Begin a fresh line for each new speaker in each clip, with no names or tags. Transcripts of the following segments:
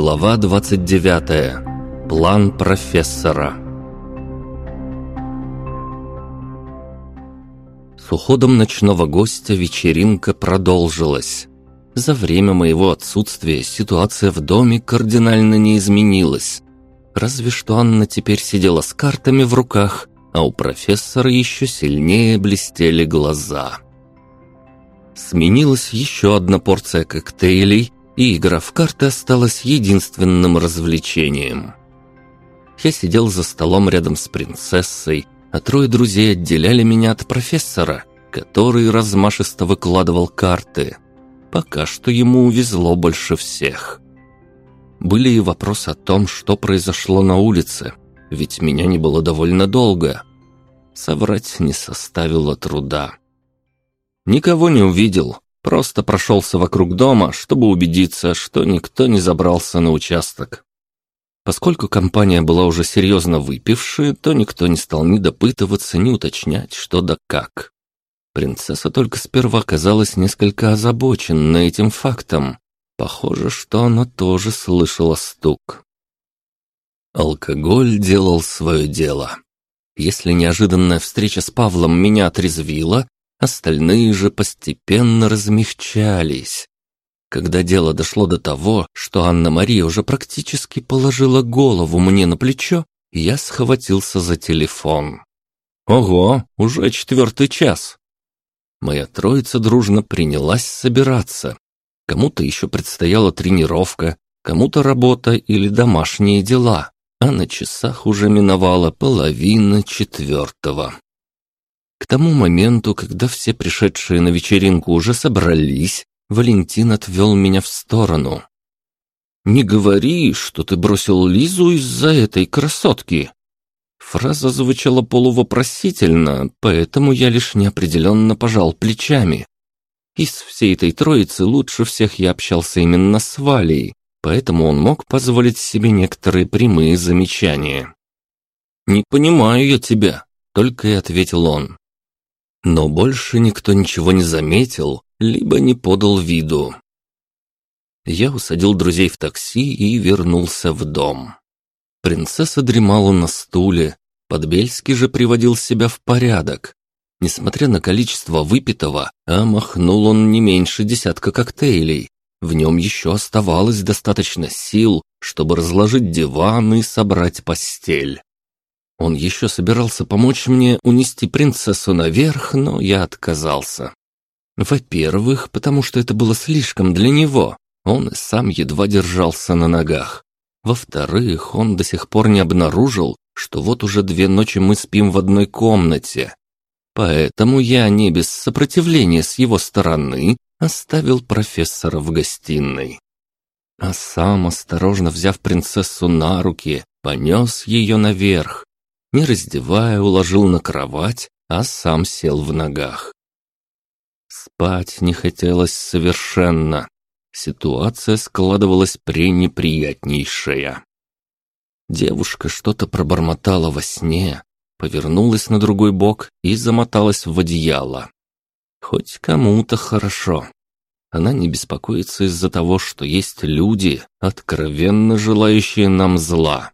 Глава 29. План профессора. С уходом ночного гостя вечеринка продолжилась. За время моего отсутствия ситуация в доме кардинально не изменилась. Разве что Анна теперь сидела с картами в руках, а у профессора еще сильнее блестели глаза. Сменилась еще одна порция коктейлей, и игра в карты осталась единственным развлечением. Я сидел за столом рядом с принцессой, а трое друзей отделяли меня от профессора, который размашисто выкладывал карты. Пока что ему увезло больше всех. Были и вопросы о том, что произошло на улице, ведь меня не было довольно долго. Соврать не составило труда. Никого не увидел, просто прошелся вокруг дома, чтобы убедиться, что никто не забрался на участок. Поскольку компания была уже серьезно выпившая, то никто не стал ни допытываться, ни уточнять, что да как. Принцесса только сперва казалась несколько озабоченной этим фактом. Похоже, что она тоже слышала стук. Алкоголь делал свое дело. Если неожиданная встреча с Павлом меня отрезвила, Остальные же постепенно размягчались. Когда дело дошло до того, что Анна-Мария уже практически положила голову мне на плечо, я схватился за телефон. Ого, уже четвертый час. Моя троица дружно принялась собираться. Кому-то еще предстояла тренировка, кому-то работа или домашние дела, а на часах уже миновала половина четвертого. К тому моменту, когда все пришедшие на вечеринку уже собрались, Валентин отвел меня в сторону. «Не говори, что ты бросил Лизу из-за этой красотки!» Фраза звучала полувопросительно, поэтому я лишь неопределенно пожал плечами. Из всей этой троицы лучше всех я общался именно с Валей, поэтому он мог позволить себе некоторые прямые замечания. «Не понимаю я тебя», — только и ответил он. Но больше никто ничего не заметил, либо не подал виду. Я усадил друзей в такси и вернулся в дом. Принцесса дремала на стуле, Подбельский же приводил себя в порядок. Несмотря на количество выпитого, а махнул он не меньше десятка коктейлей. В нем еще оставалось достаточно сил, чтобы разложить диван и собрать постель. Он еще собирался помочь мне унести принцессу наверх, но я отказался. Во-первых, потому что это было слишком для него. Он сам едва держался на ногах. Во-вторых, он до сих пор не обнаружил, что вот уже две ночи мы спим в одной комнате. Поэтому я не без сопротивления с его стороны оставил профессора в гостиной. А сам, осторожно взяв принцессу на руки, понес ее наверх, не раздевая, уложил на кровать, а сам сел в ногах. Спать не хотелось совершенно. Ситуация складывалась пренеприятнейшая. Девушка что-то пробормотала во сне, повернулась на другой бок и замоталась в одеяло. Хоть кому-то хорошо. Она не беспокоится из-за того, что есть люди, откровенно желающие нам зла.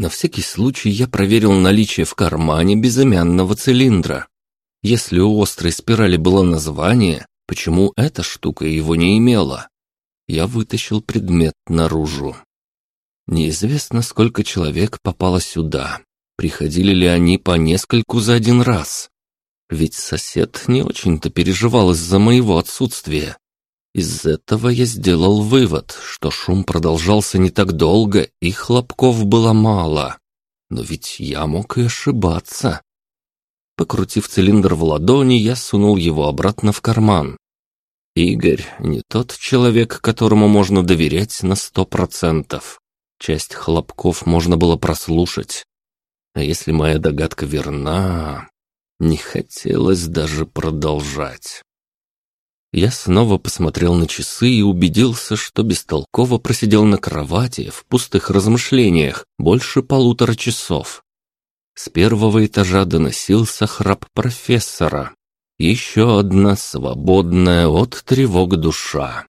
На всякий случай я проверил наличие в кармане безымянного цилиндра. Если у острой спирали было название, почему эта штука его не имела? Я вытащил предмет наружу. Неизвестно, сколько человек попало сюда. Приходили ли они по нескольку за один раз? Ведь сосед не очень-то переживал из-за моего отсутствия. Из этого я сделал вывод, что шум продолжался не так долго и хлопков было мало. Но ведь я мог и ошибаться. Покрутив цилиндр в ладони, я сунул его обратно в карман. Игорь не тот человек, которому можно доверять на сто процентов. Часть хлопков можно было прослушать. А если моя догадка верна, не хотелось даже продолжать. Я снова посмотрел на часы и убедился, что бестолково просидел на кровати в пустых размышлениях больше полутора часов. С первого этажа доносился храп профессора. Еще одна свободная от тревог душа.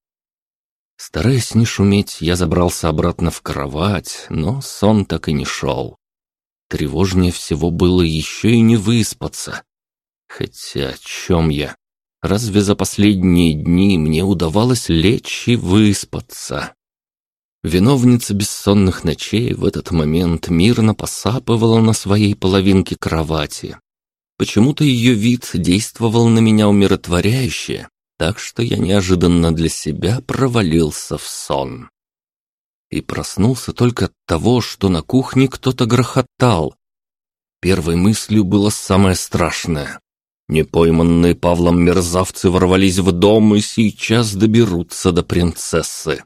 Стараясь не шуметь, я забрался обратно в кровать, но сон так и не шел. Тревожнее всего было еще и не выспаться. Хотя о чем я? Разве за последние дни мне удавалось лечь и выспаться? Виновница бессонных ночей в этот момент мирно посапывала на своей половинке кровати. Почему-то ее вид действовал на меня умиротворяюще, так что я неожиданно для себя провалился в сон. И проснулся только от того, что на кухне кто-то грохотал. Первой мыслью было самое страшное. Непойманные Павлом мерзавцы ворвались в дом и сейчас доберутся до принцессы.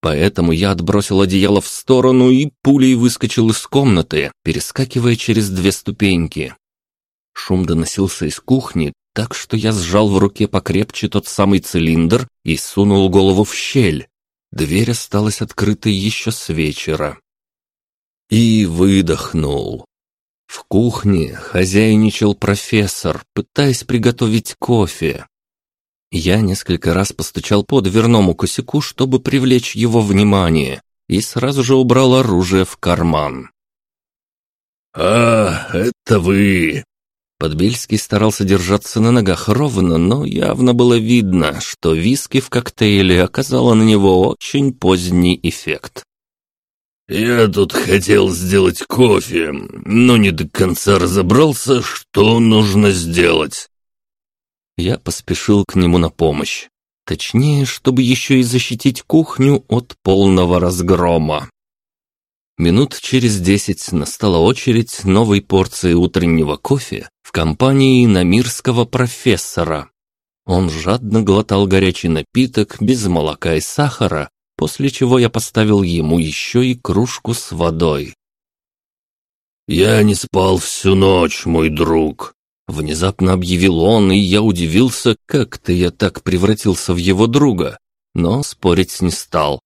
Поэтому я отбросил одеяло в сторону и пулей выскочил из комнаты, перескакивая через две ступеньки. Шум доносился из кухни, так что я сжал в руке покрепче тот самый цилиндр и сунул голову в щель. Дверь осталась открытой еще с вечера. И выдохнул. В кухне хозяйничал профессор, пытаясь приготовить кофе. Я несколько раз постучал по дверному косяку, чтобы привлечь его внимание, и сразу же убрал оружие в карман.
«А, это вы!»
Подбельский старался держаться на ногах ровно, но явно было видно, что виски в коктейле оказало на него очень поздний эффект.
«Я тут хотел сделать кофе, но не до конца разобрался, что нужно сделать».
Я поспешил к нему на помощь. Точнее, чтобы еще и защитить кухню от полного разгрома. Минут через десять настала очередь новой порции утреннего кофе в компании намирского профессора. Он жадно глотал горячий напиток без молока и сахара, после чего я поставил ему еще и кружку с водой.
«Я не спал всю ночь, мой друг», — внезапно объявил он, и я удивился, как-то я так превратился в его друга, но спорить не стал.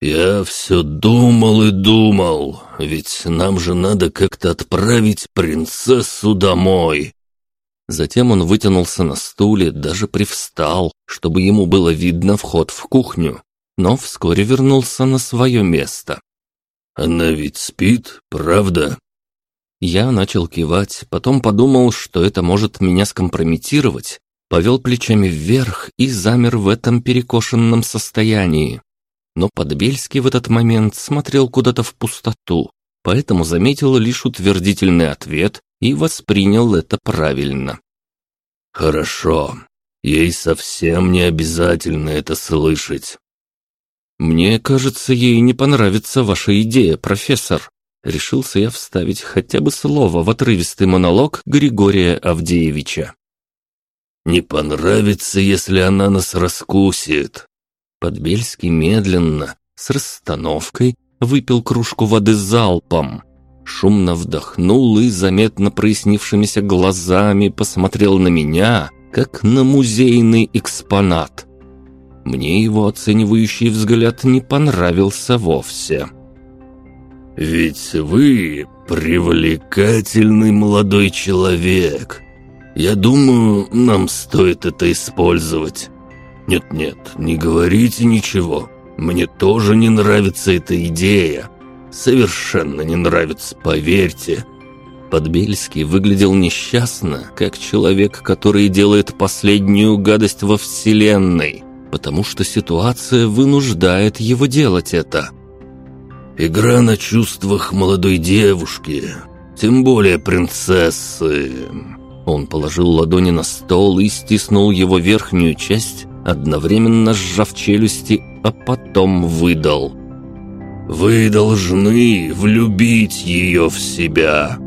«Я все думал и думал, ведь нам же надо как-то отправить принцессу домой».
Затем он вытянулся на стуле, даже привстал, чтобы ему было видно вход в кухню, но вскоре вернулся на свое место.
«Она ведь спит, правда?»
Я начал кивать, потом подумал, что это может меня скомпрометировать, повел плечами вверх и замер в этом перекошенном состоянии но Подбельский в этот момент смотрел куда-то в пустоту, поэтому заметил лишь утвердительный ответ и воспринял это правильно.
«Хорошо, ей совсем не обязательно это слышать».
«Мне кажется, ей не понравится ваша идея, профессор», решился я вставить хотя бы слово в отрывистый монолог Григория Авдеевича.
«Не понравится, если она нас раскусит»,
Подбельский медленно, с расстановкой, выпил кружку воды залпом. Шумно вдохнул и заметно прояснившимися глазами посмотрел на меня, как на музейный экспонат. Мне его оценивающий взгляд не понравился вовсе.
«Ведь вы привлекательный молодой человек. Я думаю, нам стоит это использовать. «Нет-нет, не говорите ничего. Мне тоже не нравится эта идея. Совершенно не нравится, поверьте».
Подбельский выглядел несчастно, как человек, который делает последнюю гадость во Вселенной, потому что ситуация вынуждает его делать это.
«Игра на чувствах молодой девушки, тем более принцессы».
Он положил ладони на стол и стиснул его верхнюю часть, одновременно сжав челюсти, а потом выдал.
«Вы должны влюбить ее в себя».